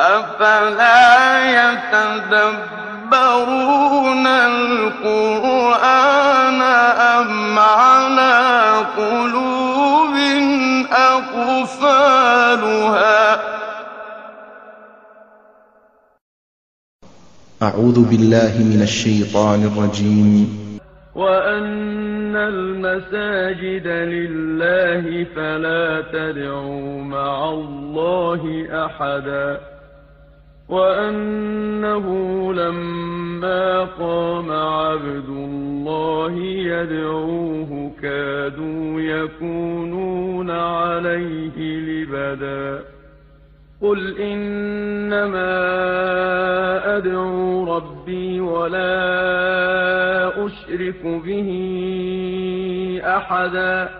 أفلا يتدبرون القرآن أم على قلوب أقفالها؟ أعوذ بالله من الشيطان الرجيم. وأن المساجد لله فلا تدعوا مع الله أحدا. وأنه لما قام عبد الله يدعوه كادوا يكونون عليه لبدا قل إنما أدعو ربي ولا أشرك به أحدا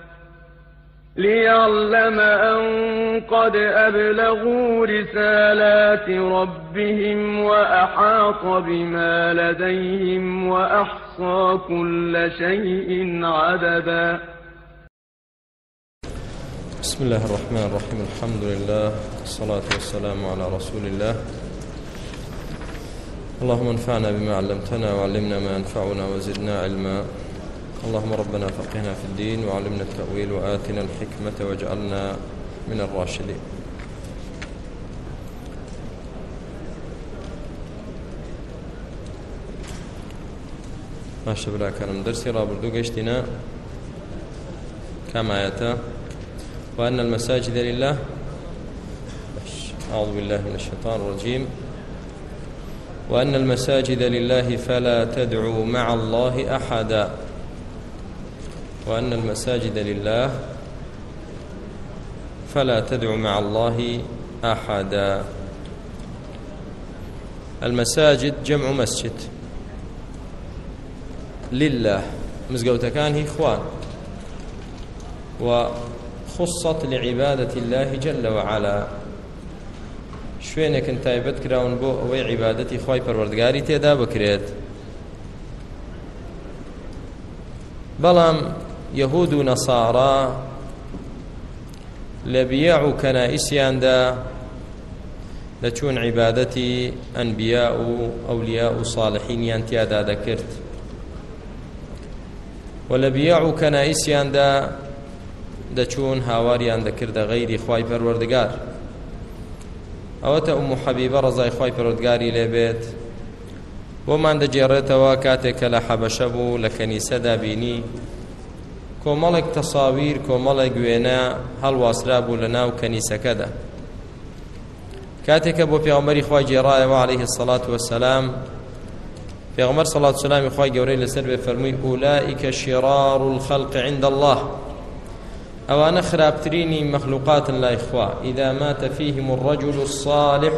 ليعلم أن قد أبلغوا رسالات ربهم وأحاط بما لديهم وأحصى كل شيء عددا. بسم الله الرحمن الرحيم. الحمد لله والصلاة والسلام على رسول الله. اللهم انفعنا بما علمتنا وعلمنا ما ينفعنا وزدنا علما. اللهم ربنا فقهنا في الدين وعلمنا التأويل وآتنا الحكمة واجعلنا من الراشدين. ماشە براکانم دەرسی ڕابردوو گەشتینە كما وأن المساجد لله. أعوذ بالله من الشيطان الرجيم. وأن المساجد لله فلا تدعوا مع الله أحدا. وأن المساجد لله فلا تدعوا مع الله أحدا. المساجد جمع مسجد. لله. مزقوتكان هي إخوان. وخصت لعبادة الله جل وعلا. شوێنێکن تایبەت کراون بۆ ئەوەی عیبادەتی خی پەروەردگاری تێدا بکرێت بەڵام یەهود و نەسارا لە بیە و کەنائیسیاندا دەچوون عیبادەتی ئەنبیا و ئەولیا و ساڵحینیان تیادا دەکرد و لە بیە و کەنائیسیاندا دەچوون هاواریان دەکردە غەیری خی پەروەردگار ئەوەتە ئەو حەبیبە ڕزای خی پەرۆدگاری لێبێت بۆمان دەجێڕێتەوە کاتێک لە حەبەشە بوو لە کەنیسەدا بینی کۆمەڵێک تەساویر کۆمەڵێک گوێنە هەڵواسرا بوو لە ناو کەنیسەکەدا. کاتێکە بۆ پێغمەری خی جێڕایەوە عليه الصلاة والسلام پێغمەر صلاة سلامی خی گەورەی لەسەر بێ فەرمووی ئولائیکە شرار الخلق عند الله أوانا خرابتريني مخلوقات لا إخوة إذا مات فيهم الرجل الصالح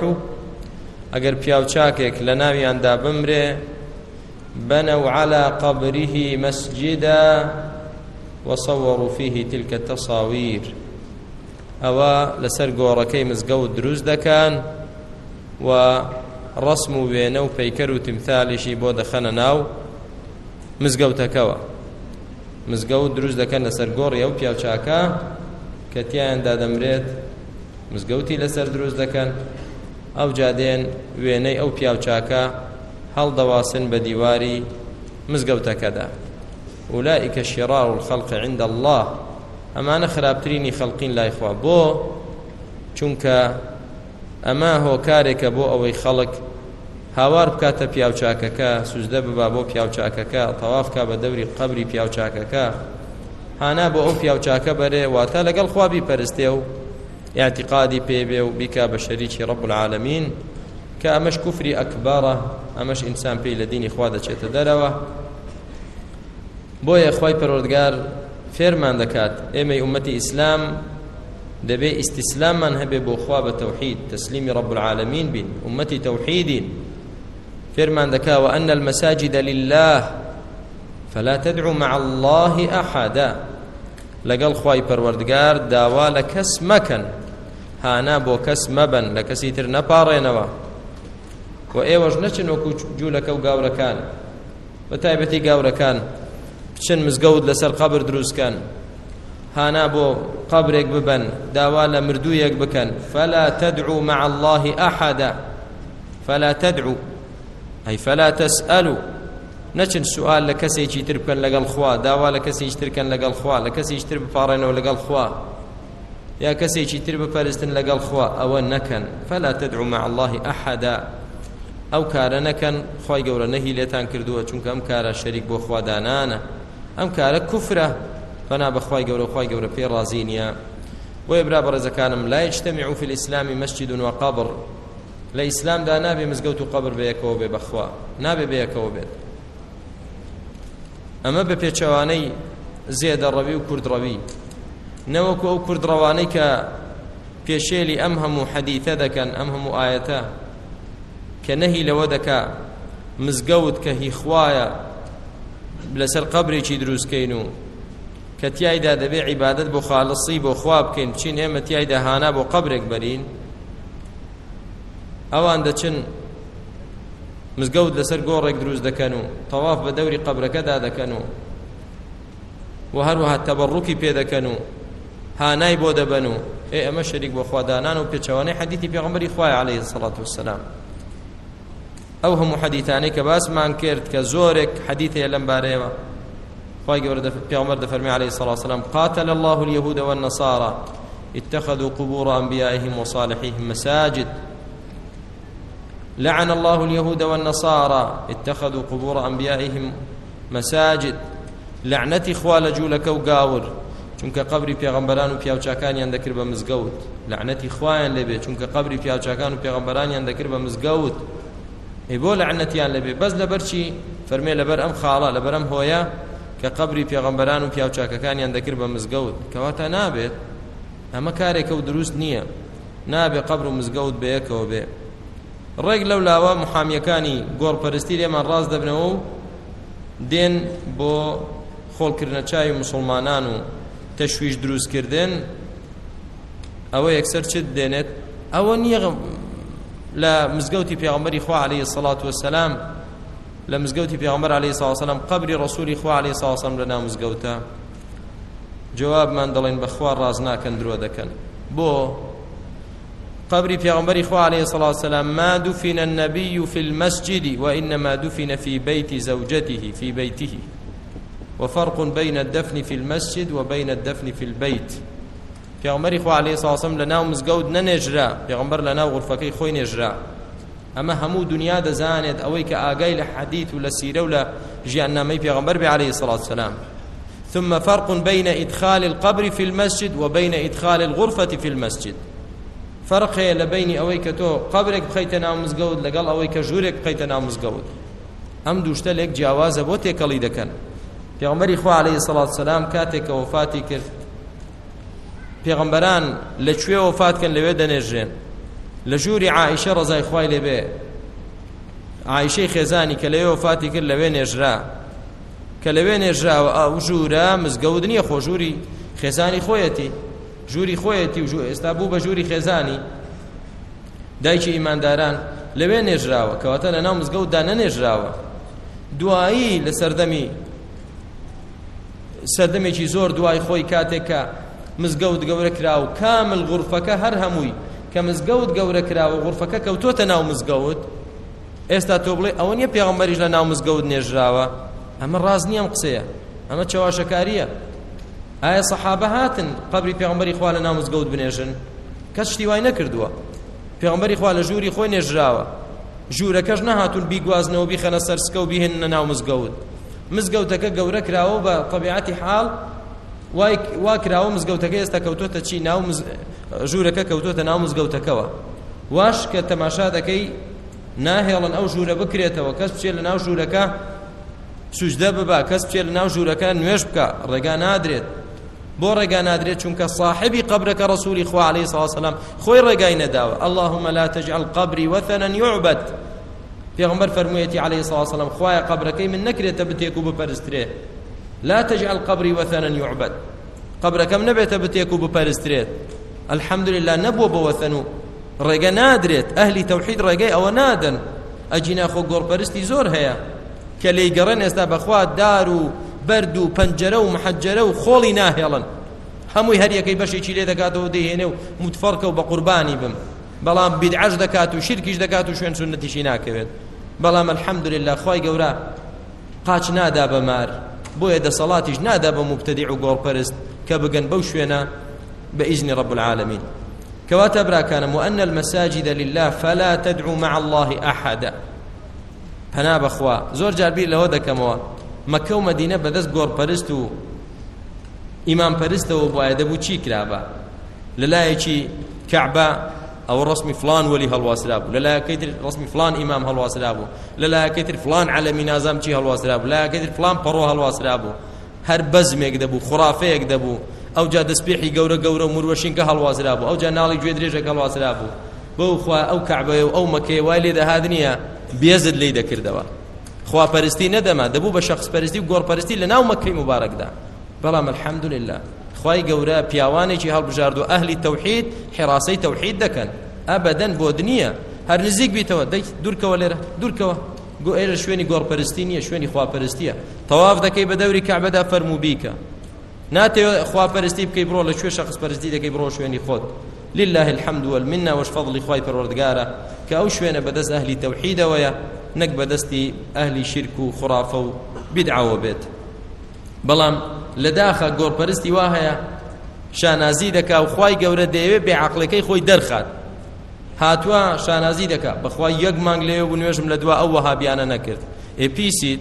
أقر بياو شاكك لناوي عند بمره بنوا على قبره مسجدا. وصوروا فيه تلك التصاوير أوا لسر قوركي مزقو دروز دكان و ڕسم و وێنە و پەیکەر و تیمثالیشی بۆ دەخەنە ناو مزگەوتەکەەوە مزگەوت دروست دەکەن لەسەر گۆڕی ئەو پیاوچاکە کە تیاندا دەمرێت مزگەوتی لەسەر دروست دەکەن. ئەو جادێن وێنەی ئەو پیاوچاکە هەڵدەواسن بە دیواری أولئك شرار الخلق عند الله. ئەمانە خراپترینی خەڵقین لای خوا بۆ چونکە ئەمە هۆکارێکە بۆ ئەوەی خەڵک هاوار بکاتە پیاوچاکەکە سوزدە ببا بۆ پیاوچاکەکە تەوافکە بە دەوری قبری پیاوچاکەکە هانا بۆ ئەو پیاوچاکە بەرێ واتە لەگەڵ خوابی پەرستێ و اعتقادی پێبێ و بیکا بە شەریکی ڕب العالمین کە ئەمەش کوفری ئەکبارە ئەمەش ئینسان پێی لە دینی خوا دەچێتە بۆیە خی پەرۆردگار فێرمان دەکات. ئێمەی ئومەتی ئیسلام دەبێ ئیسیسلامان هەبێ بۆ خوا بە تەوحید. تسلیمی رب العالمین بین. ئومەتی تەوحیدین. فێرمان دەکا وأن المساجد لله فلا تدعوا مع الله أحدا. لەگەڵ خی پەروەردگار داوا لە کەس مەکەن. هانا بۆ کەس مەبن لە کەسی تر نەپاڕێنەوە و ئێوەش نەچن وەکو جوولەکە و گاورەکان. بە تایبەتی گاورەکان. بچن مزگەوت لەسەر قبر دروستکەن. هانا بۆ قبرێک ببن داوا لە مردوویەک بکەن. فلا تدعو مع الله أحدا فلا تدعو أي فلا تسألوا نەچن سوال لە کەسێکی تر بکەن لەگەڵ خوا، داوا لە کەسێکی ترکەن لەگەڵ خوا، لە کەسێکی تر بپارڕێنەوە لەگەڵ خوا. یا کەسێکی تر بپەرستن لەگەڵ خوا، ئەوە نەکەن. فلا تدعو مع الله أحدا ئەو کارە نەکەن، خی گەورە نەهی لێتان کردووە، چونکە ئەم کارە شەریک بۆ خوادانانە ئەم کارە کوفرە فنا بەخوای گەورە خی گەورە پێ ڕازی نییە ويبرا برزكانم لا يجتمع في الإسلام مسجد وقبر لا إسلام دا نابي مزقوت قبر بيكو ببخوا نابي بيكو بيت ئەمە بە پێچەوانەی زێدە و کوردڕەوی نەوەکو ئەو کوردڕەوانەی کە پێشێلی ئەم هەموو حەدیتە دەکەن، ئەم هەموو ئاەتە، کە نەهی لەوە دەکا، مزگەوت کە هی خوایە لەسەر قبرێکی دروستکەین و کە تایدا دەبێ عیبادت بۆ خاڵسی، بۆ خوا بکەین. بچین ئێمە تایدا هانا بۆ قبرێک بەرین. ئەوان دەچن مزگەوت لەسەر گۆڕێک دروست دەکەن و تەواف بە دەوری قبرەکەدا دەکەن و و هەروەها تەبڕووکی پێ دەکەن و هانای بۆ دەبەن و ئێ ئەمە شەریک بۆ خوادانان و پێچەوانەی حەدیثی پێغەمبەری خوای عەلەیهی السەڵات وەسەلام ئەو هەموو حەدیثانەی کە باسمان کرد کە زۆرێک حەدیثەیە لەم بارەیەوە. خوای گەورە پێغەمبەر دەفەرمی عەلەیهی السەڵات وەسەلام قاتل الله اليهود والنصارى، اتخذوا قبور أنبيائهم وصالحيهم مساجد. لعن الله اليهود والنصارى، اتخذوا قبور أنبيائهم مساجد. لعنتي خوال جولك وقاور. چونکە قبری پێغەمبەران و پیاوچاکانیان دەکرد بە مزگەوت. لعنەتی خوایان لەبێ چونکە قبری پیاوچاکان و پیغمبران پێغەمبەرانیان دەکرد بە مزگەوت ئی بۆ لعنەتیان لەبێ. بەس لەبەرچی فەرمێ لەبەر ئەم خاڵە، لەبەر ئەم هۆیە کە قبری پێغەمبەران و پیاوچاکەکانیان دەکرد بە مزگەوت. کەواتە نابێت، ئەمە کارێکە و دروست نییە. نابێ قبر و مزگەوت بەیەکەوە بێ. ڕێک لەو لاوە محامیەکانی گۆڕپەرستی لێمان ڕاست دەبنەوە و دێن بۆ خۆڵکردنە چاوی مسلمانان و تەشویش دروستکردن ئەوە یەکسەر چت دێنێت؟ ئەوە نییە لە مزگەوتی پێغمبەری خوا عليه الصلاة والسلام لە مزگەوتی پێغمبەر عليه الصلاة والسلام قبری ڕسووری خوا عليه الصلاة والسلام لە ناو مزگەوتە جوابمان دەڵێن بەخوا ڕاز ناکەن، درۆ دەکەن. بۆ قبر پیغمبر إخوة عليه الصلاة والسلام ما دفن النبي في المسجد وإنما دفن في بيت زوجته، في بيته. وفرق بين الدفن في المسجد وبين الدفن في البيت. پیغمبر إخوة عليه الصلاة والسلام لناو مزقود ننجرا پیغمبر لناو غرفكي خوي نجرا أما همو دنيا دزانت أويك آقاي لحديث ولا سيرة ولا جيانا مي پیغمبر عليه الصلاة والسلام. ثم فرق بين إدخال القبر في المسجد وبين إدخال الغرفة في المسجد. فرقه لبين اوي كتو قبرك بخيت نام مزغود لقال اوي كجورك بخيت نام مزغود ام دوشته لك جواز بو تكلي دكن پیغمبر اخو عليه الصلاه والسلام كاتك وفاتي كر پیغمبران لچوي وفات كن لوي دنجين لجوري عائشه رضي اخوي لبي عائشه خزاني كلي وفاتي كر لوي نجرا كلوي نجرا او جورا مزغودني خو جوري خزاني خويتي جوری خۆیەتی و ئێستا بوو بە جووری خێزانی دایکی ئیمانداران لەوێ نێژراوە کەواتە لە ناو مزگەوتدا نەنێژراوە دوایی لە سەردەمی سەردەمێکی زۆر دوای خۆی کاتێکە مزگەوت گەورە کرا و کامل غورفەکە هەر هەمووی. کە مزگەوت گەورە کراوە غورفەکە کەوتۆتە ناو مزگەوت، ئێستا تۆ بڵێ، ئەوە نییە پێغمبەریش لە ناو مزگەوت نێژراوە؟ ئەمە ڕاز نییەم قسەیە. ئەمە چاواشەکاریە. ئایا سەحابە هاتن قبری پێغمبەری خوا لە ناو مزگەوت بنێژن؟ کەس شتی وای نەکردووە. پێغمبەری خوا لە ژووری خۆی نێژراوە. ژوورەکەش نەهاتون بیگوازنەوە، بیخەنە سەرسکە و بیهێنە ناو مزگەوت. مزگەوتەکە گەورە کراوە بە طبیعەتی حاڵ وای وا کراوە مزگەوتەکە ئێستا کەوتۆتە چی؟ ناو ژوورەکە کەوتۆتە ناو مزگەوتەکەەوە واش کە تەماشا دەکەی، ناهێڵن ئەو ژوورە بکرێتەوە. کەس بچێت لە ناو ژوورەکە، سوژدە ببا. کەس بچێت لە ناو ژوورەکە، نوێش بکە ڕێگا نادرێت. بۆ ڕێگا نادرێت، چونکە صاحبی قبرەکە ڕسووری خوا عليه الصلاة والسلام خۆی ڕێگای نەداوە. اللهم لا تجعل قبري وثنا يعبد. پیغمبر فرمویتی عليه الصلاة والسلام خوایا قبرەکەی من نەکرێتە بتێک و بپەرسترێ. لا تجعل قبري وثنا يعبد. قبرەکەم نەبێتە بتێک و بپەرسترێت الحمد لله نەبووە بە وەثن و ڕێگە نادرێت ئەهلی تەوحید ڕێگەی ئەوە نادن. ئەجینا خۆ گۆڕپەرستی زۆر هەیە کە لی گەڕێن ئێستا بەخوا دار و بەرد و پەنجەرە و محەجەرە و خۆڵی ناهێڵن هەمووی هەریەکەی بەشێکی لێ دەکاتەوە دەهێنێ و متفەرکە بم. بەڵام بیدعەش دەکات و شرکیش دەکات و شوێن سنەتیشی ناکەوێت بەڵام الحەمدلله خی گەورە قاچ نادا بە مار بۆیە دەسەڵاتیش نادا بە مبتدی و گۆڕپەرست کە بگەن بإذن رب العالمين كواتا براكان وأن المساجد لله فلا تدعو مع الله أحدا. پنا بخوا زور جاربیر لهو دکموا مکه و مدینه بدست گور پرست و امام پرست و باید بو چی کرابا للای چی او رسم فلان ولي هالواسرابو للا كيتر رسم فلان امام هالواسرابو للا كيتر فلان علمي نازم چی هالواسرابو لا كيتر فلان پرو هالواسرابو هر بزم يكدبو خرافه يكدبو او جا دسبيحي گورا گورا مروشين که هالواسرابو او جا نالي جويد ريجا بو. خوا او كعبه او مكه والي ده هادنيه بيزد لي دكردوا خوا پرستی ندما، دبو به شخص پرستی گور پرستی لناو مکه مبارک ده بلام الحمد لله خوای گورا پیاوانی چی هل بجاردو اهل توحید حراسی توحید دکن ابدا بودنیه هر نزیک بیتو دی دور کولره دور کوا گو ایر شوینی گور پرستی نیه شوینی خوا پرستیه طواف دکی به دوری کعبه ده فرمو بیکا ناته خوا پرستی بکی برو لشوی شخص پرستی دکی برو شوینی خود لله الحمد والمنه وش فضل خوای خواي پروردگاره كاو شوينه بدس اهل توحيد ويا نك بدستي اهل شرك وخرافه وبدعه وبيت بلام لداخه غور پرستي واهيا شانازي دكا وخواي گوره ديوي بعقلكي خوي درخات هاتوا شانازي دكا بخواي يغ مانگ له ونوشم لدوا او وهابيانا نكرت اي بيسيت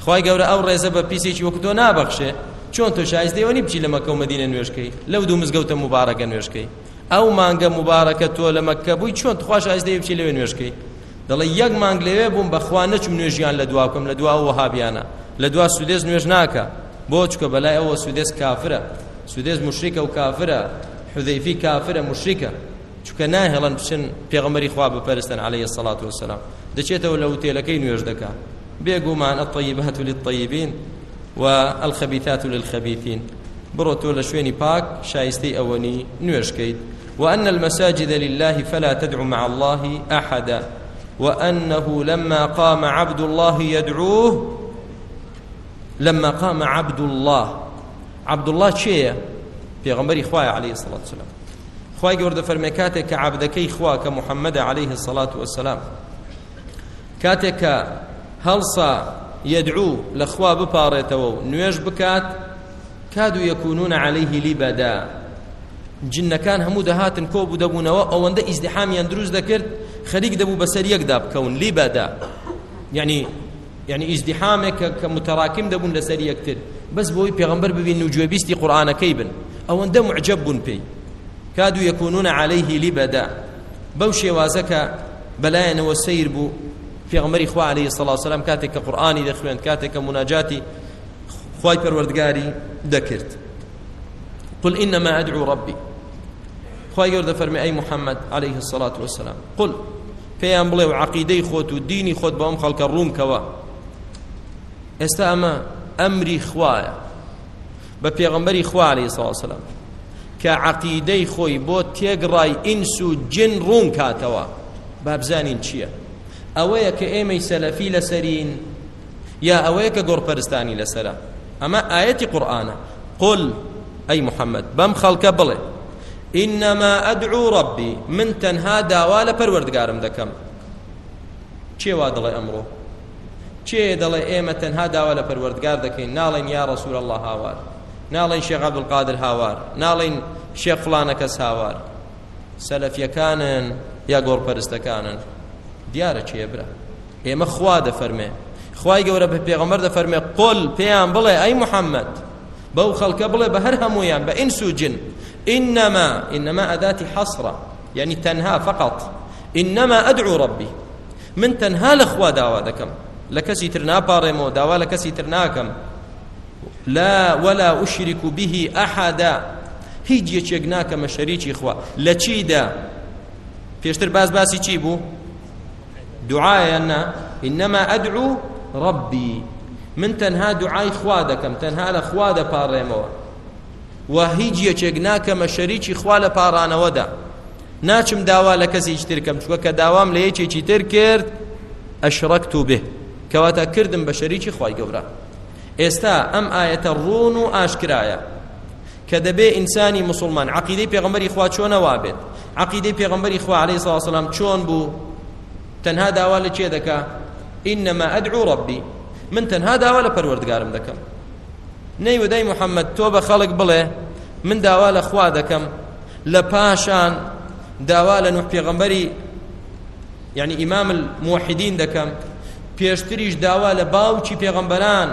خواي گوره او رزه به بيسي چ وقتو نا بخشه چون تو شایز دیونی بچی لمکه مدینه نوشکی لو دو مزگوت مبارک نوشکی او مانگە مبارەکە تۆ لە مەکە بووی، چۆن تخواش ئاز دەی بچی لەوێ نوێشکەی دەڵێ یەک مانگ لەوێ بووم بەخوا نەچم نوێژیان لە دوا بکەم لە دوا وهابیانە لە دوا سوودێز بەلای ئەوە سوودێز کافرە سوودێز مشریکە و کافرە حذەیفی کافرە مشریکە چکە ناهێڵن بچن پێغەمەری خوا بپەرستن عليه الصلاة والسلام دەچێتەوە لە وتێلەکەی نوێژ دەکا بێگومان الطيبات للطيبين والخبيثات للخبيثين برو تو لشويني باك شايستي أوني نوشكيت وأن المساجد لله فلا تدعو مع الله أحدا وأنه لما قام عبد الله يدعوه لما قام عبد الله عبد الله شيء في غمبري إخوائي عليه الصلاة والسلام إخوائي قرد فرمكاتك عبدك إخواك محمد عليه الصلاة والسلام. كاتك هلصا يدعو لأخوة بباريتو نيوش بكات كادوا يكونون عليه لبدا جن كان همو دهات كوب دبونوا او اند ازدحام يندروز ذكر خليق دبو بسر يقداب كون لبدا يعني یعنی یعنی يعني ازدحامك كمتراكم دبون لسر يكتر بس بوي پیغمبر ببين نجوبيستي قرآن كيبن او اند معجب بي كادوا يكونون عليه لبدا بوشي وازك بلاين والسير بو في غمر إخوة عليه الصلاة والسلام كاتك قرآني دخلين كاتك مناجاتي خواي پروردگاري ذكرت قل إنما أدعو ربي. خواي يرد فرمي أي محمد عليه الصلاة والسلام قل في أمبلي وعقيدي خوت وديني خوت بأم خلق الروم كوا استأما أمري خوايا ببيغمبري خوا عليه الصلاة والسلام كعقيدي خوي بو تيقراي إنسو جن روم كاتوا بابزانين چيه ئەوەیە کە ئێمەی سەلەفی لەسەرین یا ئەوەیە کە گۆڕپەرستانی لەسرە. ئەمە ئاەتی قورآانە قل، ئەی محەممەد، بەم خەڵکە بڵێ. إنما أدعو ربي، من تنها داوا لپروردگارم دکم چه وا دڵێ ئەمڕۆ؟ چێ دەڵێ ئێمە تەنها داوا لە پەروەردگار دەکەین؟ ناڵێن یا ڕسوول الله هاوار. ناڵێن شێخ عەبدولقادر هاوار. ناڵێن شێخ فلانە کەس هاوار. سەلەفیەکانن یا گۆڕپەرستەکانن؟ دیارە چێ برا؟ ئێمە خوا دەفەرمێ. خوای گەورە بە پێغەمبەر دەفەرمێ، قل پێیان بڵێ، ئەی محەممەد، بەو خەڵکە بڵێ بە هەر هەمویان بە ئینس و جن. إنما إنما أداة حصرة يعني یعنی تنهى فقط. إنما أدعو ربي. من تنهى لخوا داوا دكم لكسي ترنا بارمو داوا لكسي ترناكم لا ولا أشرك به أحدا هیچ یەکێک ناکەمە شەریکی خوا. لە چیدا پێشتر باز باسی چی بوو دوعاەنە إنما أدعو ربي من تەنها دوعای خوا دەکەم تەنها لە خوا دەپاڕێمەوە و هیچ یەکێک ناکەمە ناچم داوا لە کەسێکی ترکەم داوام لە یەکێکی تر کرد ئەشڕەکت و کەواتە کردم بە شەریکی خوای گەورە. ئێستا ئەم ئاەتە ڕون و ئاشکرایە. کە دەبێ ئینسانی مسلمان، عقیدەی پێغمبەری خوا چۆنەوا بێت عقیدەی پێغمبەری خوا عليه الصلاة والسلام چۆن بوو؟ تەنها داوا لە چێ دەکا؟ إنما أدعو ربي. من تەنها داوا لە پەروەردگارم دەکەم. نەیوەدەی محەممەد، تۆ بە خەڵک بڵێ، من داوا لە خوا دەکەم. لە پاشان داوا لە نوح پێغمبەری یعنی ئیمام الموحدین دەکەم. پێشتریش داوا لە باوکی پێغمبەران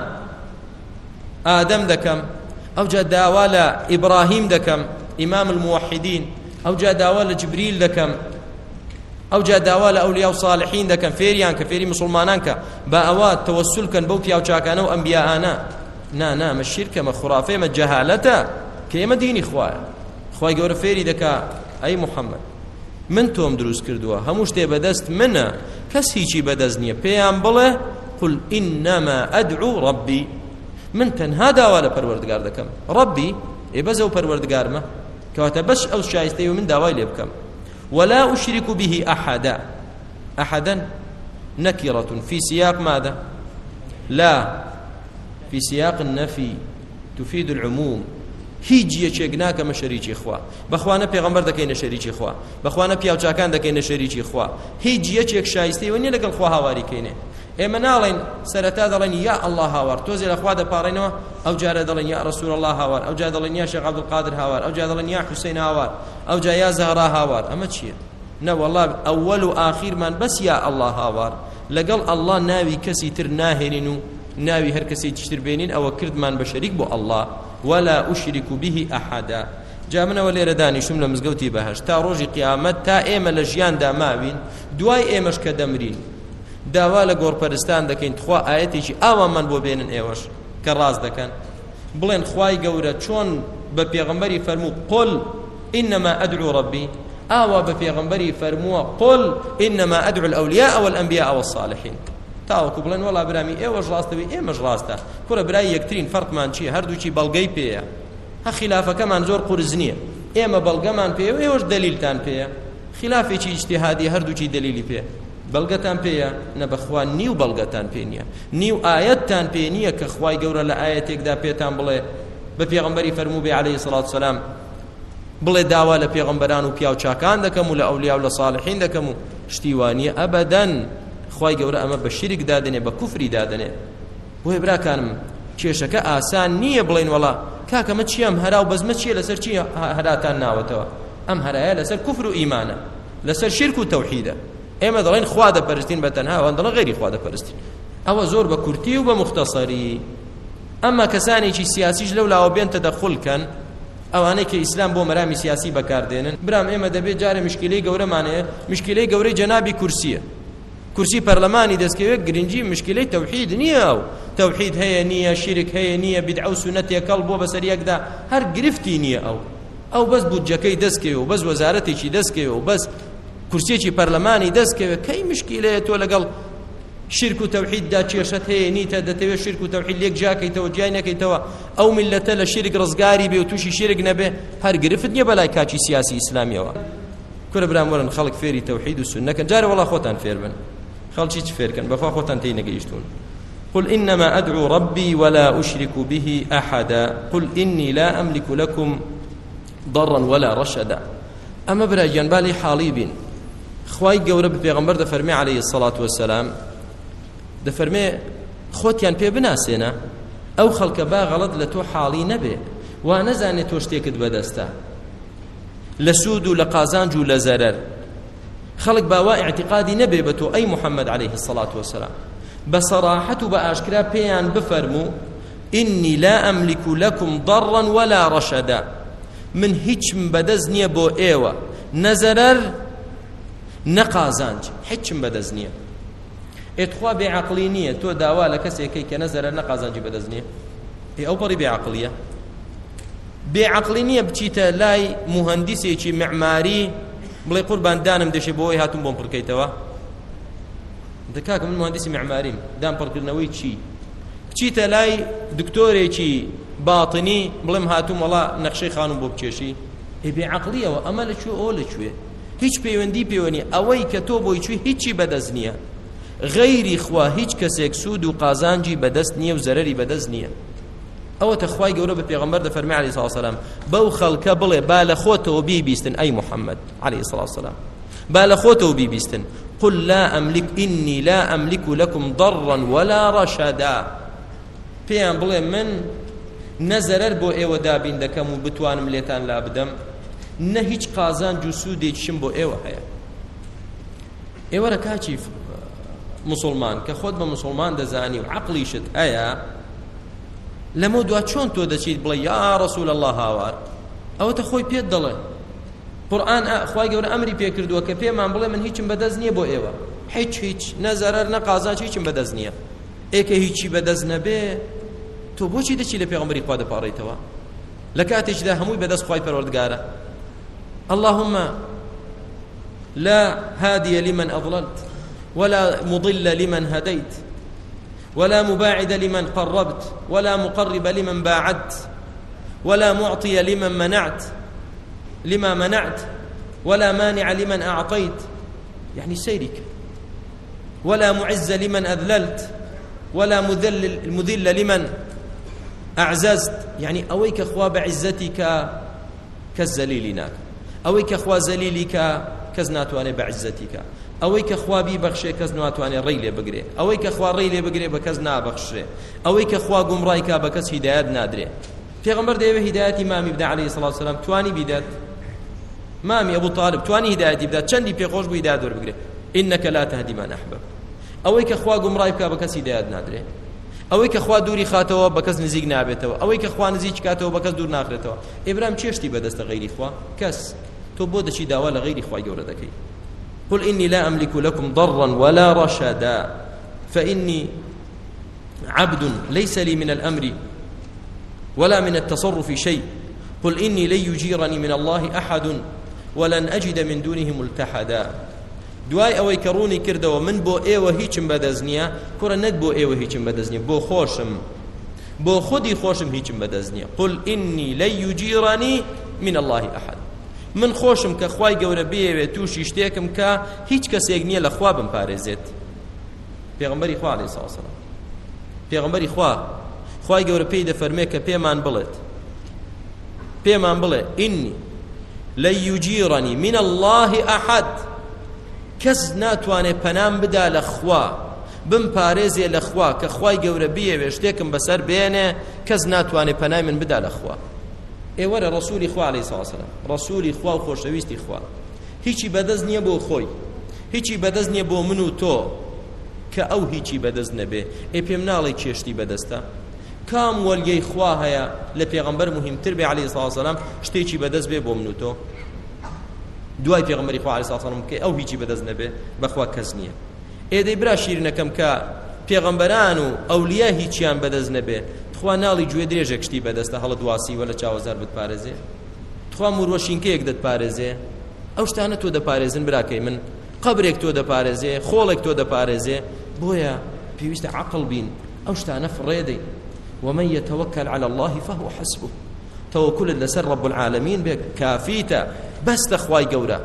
ئادەم دەکەم. ئەو جا داوا لە ئیبراهیم دەکەم، ئیمام الموحدین. ئەو جا داوا لە جبریل دەکەم. ئەو جا داوا لە ئەولیا و صالحین دەکەم. فێریان کە، فێری مسلمانان کە. با ئەوە تەوەسولکەن بەو پیاو چاکانە و ئەمبیاانە نا نا، مە شیرکە، مە خوڕافێ جەهالەتە، کە ئێمە دینی خوایە. خی گەورە فێری دەکا. ئەی محەممەد. من تۆم دروست کردووە؟ هەموو شتێ بەدەست منە. کەس هیچی بەدەست نییە. پێیان بڵێ، قل إنما أدعو ربي. من تەنها داوا لە پەروەردگار دەکەم. ربي، ئێ بەزە و پەروەردگارمە. کەواتە بەش ئەو شایستەی و من داوای لێ بکەم. ولا أشرك به أحدا. أحدا نكرة في سياق ماذا؟ لا. في سياق النفي تفيد العموم. هیچ یەکێک ناکەمە شەریکی خوا. بەخوانە پێغەمبەر دەکەینە شەریکی خوا. بەخوانە پیاوچاکان دەکەینە شەریکی خوا. هیچ یەکێک شایستی و نیە لەگەڵ خوا هاواریکەینێ ئێمە ناڵین سەرەتا دەڵێن یا الله هاوار تۆزێ لە خوا دەپاڕێنەوە ئەو جارە دەڵێن یا رسول الله هاوار، ئەو جا دەڵێن یا شێخ عەبدولقادر هاوار، ئەو جا دەڵێن یا حوسین هاوار، ئەو جا یا زەهرا هاوار. ئەمە چییە نە والله ئەوەل و ئاخیرمان بەس یا الله هاوار. لەگەڵ الله ناوی کەسی تر ناهێنین و ناوی هەر کەسی تشتر بێنین ئەوە کردمان بە شەریک بۆ الله ولا أشرك به أحدا. جا منەوە لێرە دانیشم لە مزگەوتی بەهش تا ڕۆژی قیامەت تا ئێمە لە ژیاندا ماوین دوای ئێمەش کە دەمرین داوا لە گۆڕپەرستان دەکەین خوا ئاەتێکی ئاوامان بۆ بێنن ئێوەش کە ڕاز دەکەن بڵێن خوای گەورە چۆن بە پێغمبەری فەرموو، قل إنما أدعو ربي. آوا بپیغمبری فرموا قل إنما أدعو الأولياء والأنبياء والصالحين. تاوەکو بڵێن وڵا برامی ئێوەش ڕاستەوەی ئێمەش ڕاستە کوڕە برای یەکترین فەرقمان چیە هەردووچی بەڵگەی پێەیە هە خلافەکەمان زۆر قرز نییە ئێمە بەڵگەمان پێ و ئێوەش دلیلتان پێەیە خلافێکی اجتهادی هەردووچی دلیلی پێ بەڵگەتان پێیە نەبەخوا نیو بەڵگەتان پێ نییە نیو ئاەتتان پێ نییە کە خوای گەورە لە ئاەتێکدا پێتان بڵێ بە پێغمبەری فەرموو بێ عليه سڵات سلام. بڵێ داوا لە پێغمبەران و پیاو چاکان دەکەم و لە ئەولیا و لە صالحین دەکەم و شتیوانیە ئەبەدەن خی گەورە ئەمە بە شیرک دادنێ، بە کوفری دادنێ. بۆی براکانم کێشەکە ئاسان نییە بڵین وڵا کاکەمە چیەم هەرا و بەزمە چیە لەسەر چی هەراتان ناوەتەوە؟ ئەم هەرایە لەسەر کوفر و ئیمانە. لەسەر شرک و تەوحیدە. ئێمە دەڵێن خوا دەپەرستین بە تەنها ئەوان غێری خوا دەپەرستین. ئەوە زۆر بە کورتی و بە مختصری ئەمما کەسانێکی سیاسیش لەو لاوە بێن تەدەخولکەن ئەوانەی کە ئیسلام بۆ مەرامی سیاسی بەکاردێنن. برام، ئێمە دەبێت جارە مشکلەی گەورەمانەیە. مشکلەی گەورەی جەنابی کورسیە. كرسي برلماني دەستکەوێت گرنگی مشکلەی تەوحید نییە و تەوحید هەیە نییە شیرک هەیە نییە بدع و سنەتێ کەڵ بۆ بەسەریەکدا هەر گرفتی نییە ئەو ئەو بەس بودجەکەی دەستکەوێ و بەس وەزارەتێکی دەستکەوێ و بەس کورسێکی پەرلەمانی دەستکەوێت کەی مشکلەیە تۆ لەگەڵ شرك و توحيد دا چێشت هەیە نیتە دەتەوێت شرك و توحید لێک جاکەیتەوە جای نەکەیتەوە ئەو ملەتە لە شرک ڕزگاری بێ و تووشی شرک نەبێ هەر گرفت نییە بەلای کاچی سیاسی ئیسلامیەوە کورە برام وەرن خەڵک فێری تەوحید و سنەکەن جارە وڵا خۆتان فێر بن خەڵکی چ فێرکەن بەخوا قل إنما أدعو ربي ولا أشرك به أحدا قل إني لا أملك لكم ضرا ولا رشدا. أما برا جنبالي حالي بين خواي قورب بيغمبر دفرمي عليه الصلاة والسلام. ده دفرمي خوتيان بي بناسينا أو خلق با غلط لتو حالي نبي ونزاني توشتيكت بدستا لسود لقازانج لزرر. خلق باوا اعتقادي نبي بتو أي محمد عليه الصلاة والسلام بصراحة بأشكرا بيان بفرمو إني لا أملك لكم ضرا ولا رشدا. من هيش بدزني بو إيوة نزرر نقازانج هيش بدزني اتخوا بعقلينية تو داوا لكسي كي كنزرر نقازانج بدزني إيه أو بري بعقلية بعقلينية بتشيتا لاي مهندسي معماري بڵێ قوربان دانم دەشێ بۆی هاتوم بۆم پڕکەیتەوە دەکاکە من مهندسی معماریم دام پڕکردنەوەی چی بچیتە لای دکتۆرێکی باڵنی بڵێم هاتووم وڵا نەخشەی خانم بۆ بکێشی بێ عقلیەوە ئەمە لەکوێ ئەو لەکوێ هیچ پەیوەندی پەیوەنی ئەوەی کە تۆ بۆی کوێ هیچی بەدەست نییە غەیری خوا هیچ کەسێک سوود و قازانجی بەدەست نییە و زەرری بەدەست نییە ئەوە تەخوای گەورە بە پێغمبەر دەفەرمی علیه الصلاة والسلام بەو خەڵکە بڵێ، با لە خۆتەوە بیبیستن. ئەی محەممەد عليه الصلاة والسلام با لە خۆتەوە بیبیستن. قل لا أملك إني لا أملك لكم ضرا ولا رشدا پێیان بڵێ من نەزەرەر بۆ ئێوە دابین دەکەم و بتوانم لێتان لا بدەم. نە هیچ قازان جو سوودێکشم بۆ ئێوە هەیە. ئێوەرە کاچی مسلمان، کە خۆت بە مسلمان دەزانی و عقلیشت هەیە لەمە دوا چۆن تۆ دەچیت بڵێ، یا ڕسول الله هاوار ئەوە تە خۆی پێت دەڵێ. قورآن خی گەورە ئەمری پێکردووە کە پێمان بڵێ، من هیچم بەدەست نییە بۆ ئێوە. هیچ هیچ نەزارەر نەقازان هیچم بەدەست نییە. ئێکە هیچی بەدەست نەبێ. تۆ بۆچی دەچی لە پێغمبەری خوا دەپاڕیتەوە لە کاتێکدا هەمووی بەدەست خی پەروەردگارە. اللهم لا هادي لمن أضللت، ولا مضل لمن هديت. ولا مباعد لمن قربت، ولا مقرب لمن باعدت ولا معطي لمن منعت، لما منعت، ولا مانع لمن أعطيت. يعني سيرك. ولا معز لمن أذللت، ولا مذل مذل لمن أعززت. يعني أويك أخوة بعزتك كالزليلناك أويك أخوة زليلك كزناتواني بعزتك. ئەوەی کە خوا بی بەخشێ کەس ناتوانێت ڕێی لێ بگرێ. ئەوەی کە خوا ڕێی لێ بگرێ بە کەس نابەخشێ. ئەوەی کە خوا گومڕایکا بە کەس هیدایەت نادرێ. پێغەمبەر دەیەوێ هیدایەتی مامی بدە عەلەیهی سەڵات سەلام توانی بیدات؟ مامی ئەبوو طالب، توانی هیدایەتی بدات؟ چەندی پێخۆش بوو هیدایەت وەربگرێ ئینەکە لا تهدی من ئەحبەب ئەوەی کە خوا گومڕای بکا بە کەس هیدایەت نادرێ. ئەوەی کە خوا دووری خاتەوە بە کەس نزیک نابێتەوە. ئەوەی کە خوا نزیک کاتەوە بە کەس دوور ناخرێتەوە. ئێبرام چێشتی بەدەستە غەیری خوا؟ کەس، تۆ بۆ دەچی داوا لە غەیری خوای گەورە دەکەی. قل إني لا أملك لكم ضرا ولا رشدا فإني عبد ليس لي من الأمر ولا من التصرف شيء قل إني لن يجيرني من الله أحد ولن أجد من دونه ملتحدا دوای ئەوەی کە ڕوونی کردەوە من بۆ ئێوە هیچم بەدەست نییە کوڕە نەک بۆ ئێوە هیچم بەدەست نییە بۆ خۆشم بۆ خودی خۆشم هیچم بەدەست نییە قل إني لن يجيرني من الله أحد من خۆشم کە خوای گەورە بێوێت تووشی شتێکم کە هیچ کەسێک نییە لە خوا بم پارێزێت پێغمبەری خوا لێ ساسەڵ پێغمبەری خوا، خوای گەورە پێی دەفەرمێ کە پێمان بڵێت. پێمان بڵێ ئینی لە یوجیڕنی من الله ئەحد کەس ناتوانێت پەنام بدا لە خوا بم پارێزێ لە خوا، کە خوای گەورە بیەوێ شتێکم بەسەر بێنێ، کەس ناتوانێت پەنای من بدا لە خوا. ئێوەرە ڕسووری خوا عليه ساسەلام ڕسووری خوا و خۆشەویستی خوا هیچی بەدەست نییە بۆ خۆی هیچی بەدەست نییە بۆ من و تۆ کە ئەو هیچی بەدەست نەبێ ئێ پێم ناڵی کێشتی بەدەستە کام وەلگەی خوا هەیە لە پێغمبەر مهمتر بێ عليه ساسەلام شتێکی بەدەست بێ بۆ من و تۆ دوای پێغمبەری خوا عليه ساسەلام کە ئەو هیچی بەدەست نەبێ بەخوا کەس نییە ئێدەی برا شیرنەکەم کە پێغمبەران و ئەولیا هیچیان بەدەست نەبێ خوا ناڵی گوێ درێژێک شتی بەدەستە، هەڵە دواسی وە لە چاوەزار بتپارێزێ خوا مروەشینکەیەک دەتپارێزێ ئەو شتانە تۆ دەپارێزن براکەی من. قبرێک تۆ دەپارێزێ، خۆڵێک تۆ دەپارێزێ. بۆیە پێویستە عقل بین. ئەو شتانە فڕێدەی ومن يتوكل على الله فهو حسبه. توكل لسر رب العالمين بك كافيتا بس تخواي قورا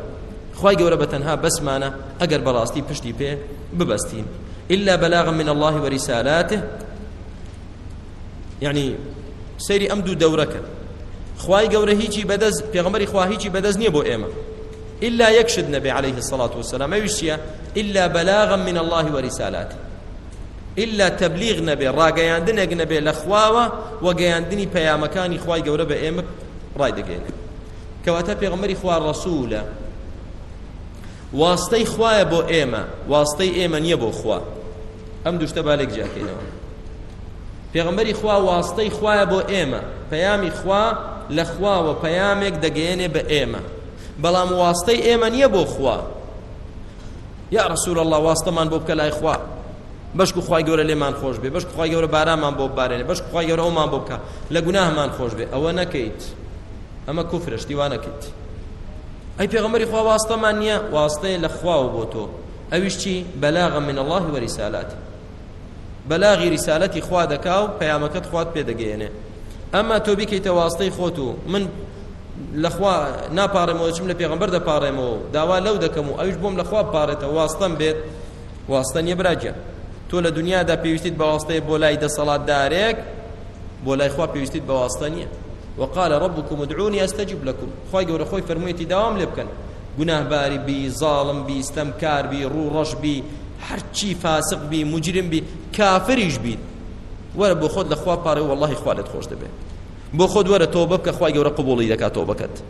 خی گەورە بە تەنها بەسمانە. ئەگەر بەڕاستی پشتی پێ ببەستین. إلا بلاغا من الله ورسالاته یعنی يعني سيري أمدو دورك خواي قورة هيجي بدز پیغمبري خوا هيجي بدز نيبو إيما إلا يكشد نبي عليه الصلاة والسلام. أيشيا إلا بلاغا من الله ورسالاته إلا تبليغ نبي را راقياندن نبي لخواوة وقياندني بيامكاني خواي قورة بإيما راي دقين كواتا پیغمبري خوا الرسول واسطەی خوایە بۆ ئێمە واسطەی ئێمە نییە بۆ خوا. ئەم دوشتە بالێک جاکەینەوە پێغمبەری خوا واسطەی خوایە بۆ ئێمە. پەیامی خوا لە خواوە پەیامێک دەگەێنێ بە ئێمە. بەڵام واسطەی ئێمە نییە بۆ خوا. یا رسول الله واسطەمان بۆ بکە لای خوا. بەشک خوای گور گەورە لێمان خۆش بێ، بەشک خوای گەورە بارانمان بۆ بارێنێ، بەشک خوای گەورە ئەومان بۆ بکە. لە گوناهمان خۆش بێ، ئەوە نەکەیت. ئەمە کوفرش دیوانەکەیت أي پیغمبر خوا واسطة مانيا واسطة لخوا وبوتو أويشتي بلاغا من الله ورسالاته بلاغي رسالتي خوا دكاو پیامكت خوات بيدگينه اما تو بكي تواسطي خوتو من لخوا نا پارمو چم لپیغمبر دا پارمو داوا لو دکمو اوش بوم لخوا پارته واسطن بيت واسطن يبراجا تو له دنیا دا پیوستید با واسطه بولای د صلات دارک بولای خوا پیوستید با واسطنیه وقال ربكم ادعوني استجب لكم خوي غور خوي فرميتي دوام لبكن گناه باري بي ظالم بي استمكار بي رو رش بي هر چی فاسق بي مجرم بي كافريش بي ور بو خود لخوا باري والله خوالت خوش دبه بو خود ور توبه بك خوي غور قبولي دكا توبه كت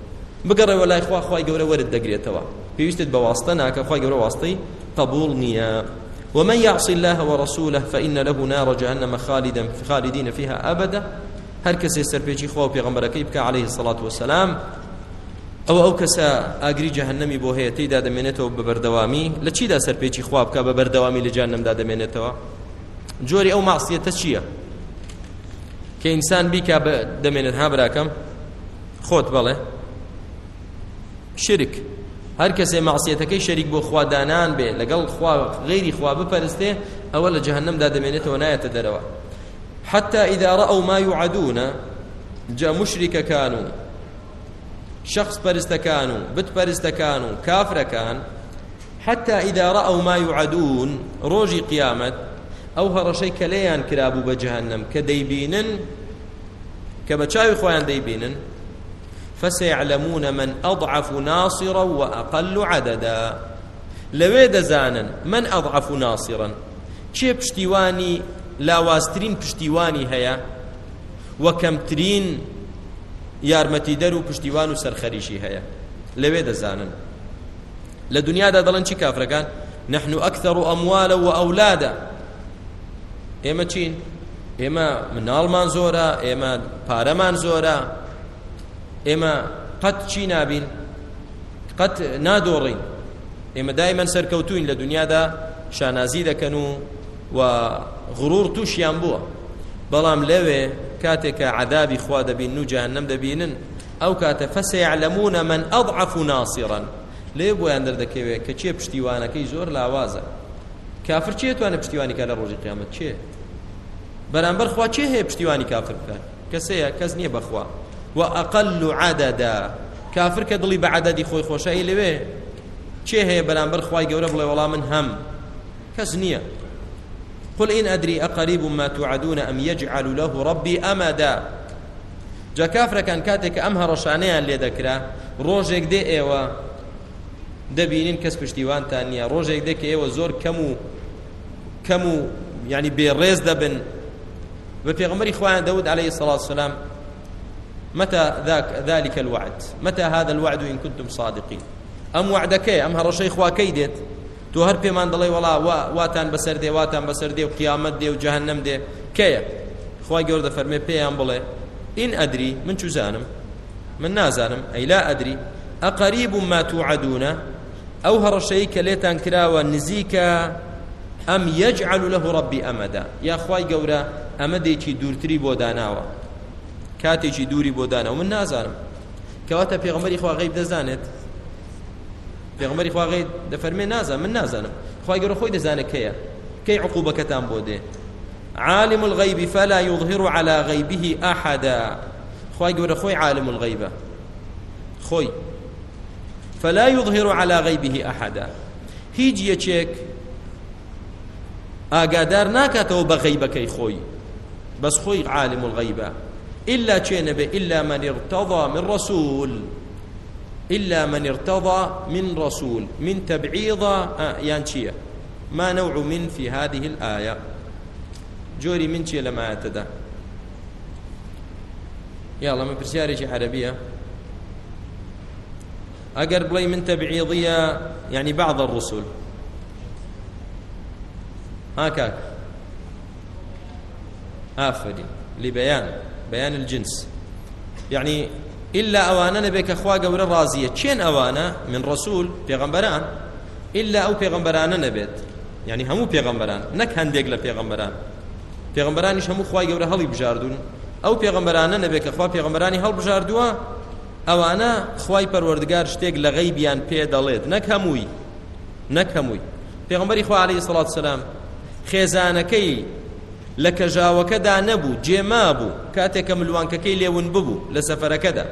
بقرا ولا خوا خوي غور ور دغريتوا بيستد بواسطنا كخوي غور واسطي قبول نيه ومن يعصي الله ورسوله فإن له نار جهنم خالدا، خالدين فيها أبدا. هر کسی سرپیچی خوا و پیغمبرکی بکە عليه الصلاة والسلام او او کسا اگری جهنمی بو هەیە تێیدا دەمێنێتەوە بە بەردەوامی؟ لە چیدا سەرپێکی خوا بکە بە بەردەوامی لە جانمدا دەمێنێتەوە جۆری ئەو ماسیەتە چییە؟ کە ئینسان بیکە دەمێنێت، ها براکەم؟ خۆت بەڵێ. شرک. هر کسی معصیتەکەی شریک بۆ خوادانان بێ، لەگەڵ خوا غیری خوا بپەرستێ، ئەوە لە جەهەنەمدا دەمێنێتەوە نایەتە دەرەوە. حتى إذا رأوا ما يعدون جاء مشرك كانوا شخص برست كانوا بت برست كافر كان حتى إذا رأوا ما يعدون روجي قيامت أو هرشي كليان كرابو بجهنم كديبين كبتشاوي خوان ديبين فسيعلمون من أضعف ناصرا وأقل عددا. لويد زانا من أضعف ناصرا. كيف اشتواني لاواسترین پشتیوانی هەیە و کەمترین یارمەتی دەر و پشتیوان و سەرخەریشی هەیە. لەوێ دەزانن. لە دنیادا دەڵێن چی کافرەکان؟ نحن أكثر أموالا وأولادا ئێمە چین؟ ئێمە مناڵمان زۆرە، ئێمە پارەمان زۆرە. ئێمە قەت چی نابین؟ قەت نادۆڕین. ئێمە دایمەن سەرکەوتوین لە دنیادا شانازی دەکەن و و غرور توشیان بووە. بەڵام لەوێ کاتێکە عذابی خوا دەبین و جهنم دەبینن، ئەو کاتە فسيعلمون من أضعف ناصرا. لێ بۆیان دەردەکەوێت کە چێ پشتیوانەکەی زۆر لاوازە. کافر چێ توانە پشتیوانی کە لە ڕۆژی قیامەت چێ بەرامبەر خوا چێ هەیە پشتیوانی کافر بکات کەسەیە کەس نییە بەخوا و ئەقل عددا. کافر کە دڵی بە عددی خۆی خۆشایی لەوێ چێ هەیە بەرامبەر خوای گەورە بڵێ وەڵام من هەم؟ کەس نییە. قل إن أدري أقريب ما توعدون أم يجعل له ربي أمدا. جا كافر كان كاتك أمها رشانيا اللي ذكرا روجك دي إيوا دبينين كس پشتیوان تانيا روجك دي كإيوا زور كمو كمو يعني یعنی بيريز دبن وفي إخوان داود عليه الصلاة والسلام، متى ذاك ذلك الوعد؟ متى هذا الوعد إن كنتم صادقين؟ أم وعدك أم هرشي إخوا كيدت تو هر پیمان دڵی وڵا واتان بەسەر دێ واتان بەسەر دێ و قیامەت دێ و جەهنم دێ کەیە خی گەور دە فەرمێ پێیان بڵێ ئین ئەدری من چوزانم من نازانم ئەی لا ئەدری ئەقریب ما توعدونە ئەو هەڕەشەی کە لێتان کراوە نزیکە ئەم یەجعل له ڕبی ئەمەدا یا خی گەورە ئەمە دێکی دوورتری بۆ داناوە کاتێکی دووری بۆ دانەوە من نازانم کەواتە پێغمەری خوا غیب دەزانێت پیغمبری خوا غید د فرمی نازا من نازانم خوا گرو خوی دزانه کیا کی عقوبه کتام بوده عالم الغیب فلا يظهر على غیبه احدا. خوا گرو خوی عالم الغیبه خوی فلا يظهر على غيبه أحدا هیچ یەکێک ئاگادار ناکاتەوە بە غەیبەکەی خۆی. بەس خۆی عالم الغەیبە إلا چێنەبێ إلا من ارتضى من رسول. إلا من ارتضى من رسول، من تبعيض يانشية ما نوع من في هذه الآية؟ جوري من شيء لما يتدى يلا، من برسياري عربية. أقر بلي من تبعيضية، يعني بعض الرسل هكاك. آفري لبيان، بيان الجنس. يعني إلا أوانا نبيك أخوا قورا رازية چين أوانا من رسول پیغمبران؟ إلا أو پیغمبران نبيت. يعني همو پیغمبران. نك هنديق لپیغمبران. پیغمبرانش همو خواهی گوره هلی بجاردون. او پیغمبرانه نبی که خواه هل بجاردوه اوانا خواهی پروردگار شتیگ لغیبیان پی دلید نک هموی نک هموی پیغمبری خواه علیه الصلاة والسلام خیزانکی لکجاوکدا نبو جیما بو. کاتێکە ملوانکەکەی لێون ببوو لە سەفەرەکەدا.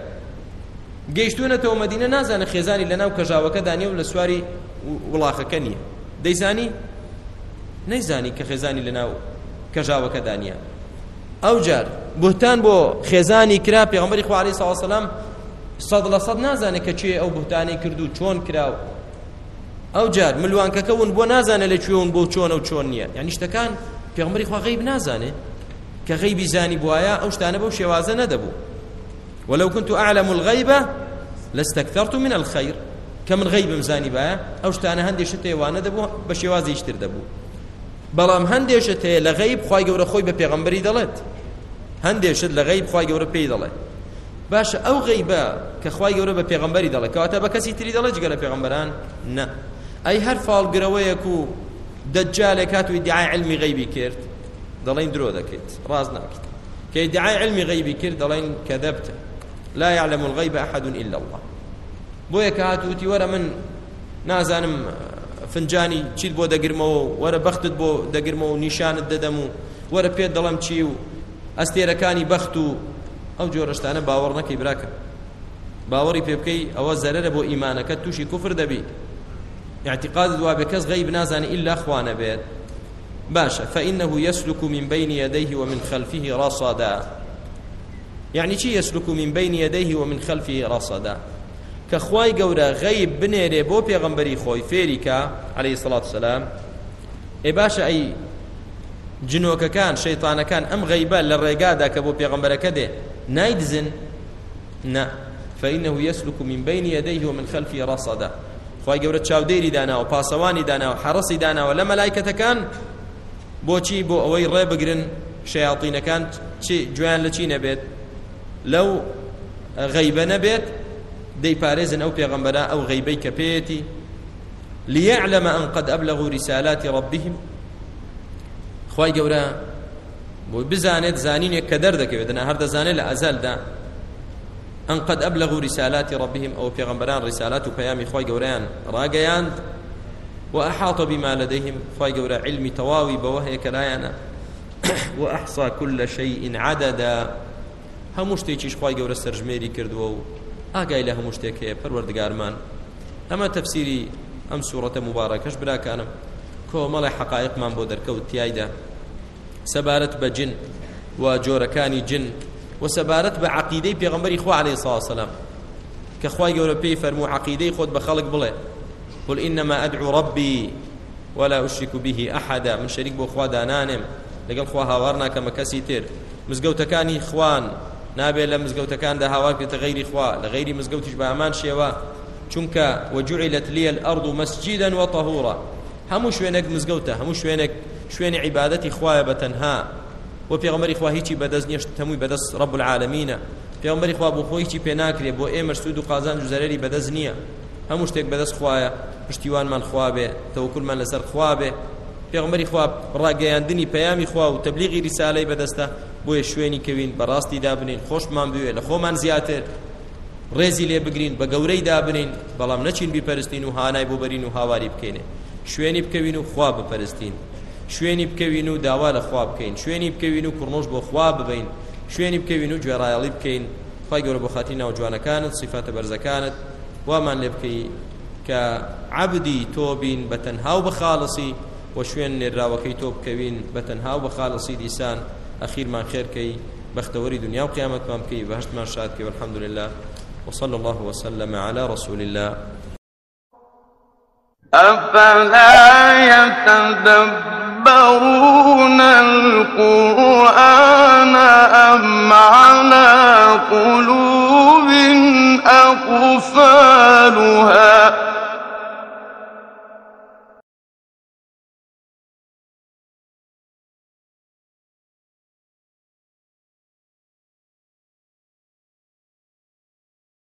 گەیشتونەتەوە مدینە نازانە خێزانی لەناو کەژاوەکەدا نیە و لە سواری وڵاخەکە نییە. دەیزانی؟ نەیزانی کە خێزانی لەناو کەژاوەکەدا نیە ئەو جار، بوتان بۆ خێزانی کرا پێغمبەری خوا علیه الصلاة والسلام صد لە صد نازانێت کە چێ ئەو بوتانی کردو چۆن کراو ئەو جار، ملوانکەکە ون بۆ نازانێت لە کوێون بۆ چۆن و چۆن نییە. یعنی شتەکان پێغمبەری خوا غیب نازانێ کە غیبی زانی بواە ئەو شتانە بەو شێوازە نەدەبوو. ولو كنت أعلم الغيب لاستكثرت من الخير. كمن غيب مزاني با أو شتانا هندي شتي وانا دبو بشوازي يشتر دبو بلام هندي شتي لغيب خواي قورا خوي بپیغمبري دلت هندي شت لغيب خواي قورا بي دلت باش او غيبا كخواي قورا بپیغمبري دلت كواتا بكسي تري دلت جغل پیغمبران نا اي هر فال قرويكو دجال كاتو ادعاء علمي غيبي كيرت دلين درو دكيت راز ناكت. كي ادعاء علمي غيبي كيرت دلين كذبت. لا يعلم الغيب أحد إلا الله. بويا كاتوتي ورا من نازانم فنجاني چیل بو دەگرمەوە وەرە بەختت بۆ دەگرمەوە و نیشانت دەدەم و وەرە پێت دەڵم چی و ئەستێرەکانی بەخت و ئەو جۆرەشتانە باوەڕ نەکەی براکە باوەڕی پێ بکەی ئەوە زەرەرە بۆ ئیمانەکە تووشی کوفر دەبی اعتقاد دوا بكز غيب نازاني إلا أخوانا بيت باشا فإنه يسلك من بين يديه ومن خلفه رصدا. یعنی يعني شي يسلك من بين يديه ومن خلفه رصدا؟ كخواي قورا غيب بنيري بو پیغمبري خوي فيريكا عليه الصلاة والسلام. اي باشا اي جنوك كان شيطان كان ام غيبان للرقادة كبو پیغمبر كده نايدزن نا فإنه يسلك من بين يديه ومن خلفه رصدا. خواي قورا تشاوديري دانا وباسواني دانا وحرسي دانا ولا ملائكة كان بۆچی بۆ ئەوەی ڕێبگرن شیاطینەکان چی جویان لە چی نەبێت؟ لەو غەیبە نەبێت، دەیپارێزن ئەو پێغەمبەرە ئەو غەیبەی کە پێێتی ليعلم أن قد أبلغوا رسالات ربهم. خواهي قورا بزانت زانين كدر دكي بدنا هرد زاني لأزال دا أن قد أبلغوا رسالات ربهم أو پیغمبران رسالات و وبيامي خواهي قوريان راقيان وأحاط بما لديهم خواهي قورا علمي تواوي بوهي كلايانا وأحصى كل شيء عددا. هموش تيچيش خواهي قورا سرجميري كردوو آقاي له هموش تيكي پروردگارمان أما تفسيري أم سورة مباركة بلا كان كو ملي حقائق من بودر كو تيايدا سبارت بجن وجوركاني جن وسبارت بعقيدي بيغمبري خوا عليه الصلاة والسلام. كخواهي قورا بي فرمو عقيدي خود بخلق بله. قل إنما أدعو ربي ولا أشرك به أحدا من شريك بو خوا دانانم. لقل خوا هاورنا كما كسيتر مزقوتكاني خوان نابي لمزقوتكان ده هاوار كتا غيري خوا. لغيري مزقوتش بأمان شيوا چونك وجعلت لي الأرض مسجدا وطهورا. همو شوينك مزقوتا همو شوينك شوين عبادتي خوايا بتنها وبيغمري خوا هيچي بدز نيش تموي بدز رب العالمين بيغمري خوا بو خو هيچي بيناكري بو اي مرسود قازان جزرري بدز نيه همو شتێک بەدەست خوایە، پشتیوانمان خوابێ تەوکلمان لەسەر خوابێ پێغمبەری خواب ڕاگەیاندنی پەیامی خوا و تەبلیغی ریسالەی بەدەستە، بۆیە شوێنی کەوین، بەڕاستی دابنین، خۆشمان بوێ لە خۆمان زیاتر. ڕێزی لێ بگرین، بە گەورەی دابنین، بەڵام نەچین بیپەرستین و هانای بۆ بەرین و هاواری بکەینێ. شوێنی بکەوین و خوا بپەرستین. شوێنی بکەوین و داوا لە خوا بکەین. شوێنی بکەوین و کوڕنۆش بۆ خوا ببین. شوێنی بکەوین و گوێڕایەڵی بکەین. خی گەورە بۆ خاتی ناو جوانەکانت صفاتە بەرزەکانت. وامان لێ بکەی کە عبدی تۆ بین بە تەنهاو بە خاڵسی و شوێن نێراوەکەی تۆ بکەوین بە تەنهاو بە خاڵسی دیسان. ئەخیرمان خێرکەی بەختەوەری دنیا و قیامەتمان بکەی. بەهشتمان شادکەی والحمد لله وصلى الله وسلم على رسول الله. أفلا يدبرون القرآن أم على قلوب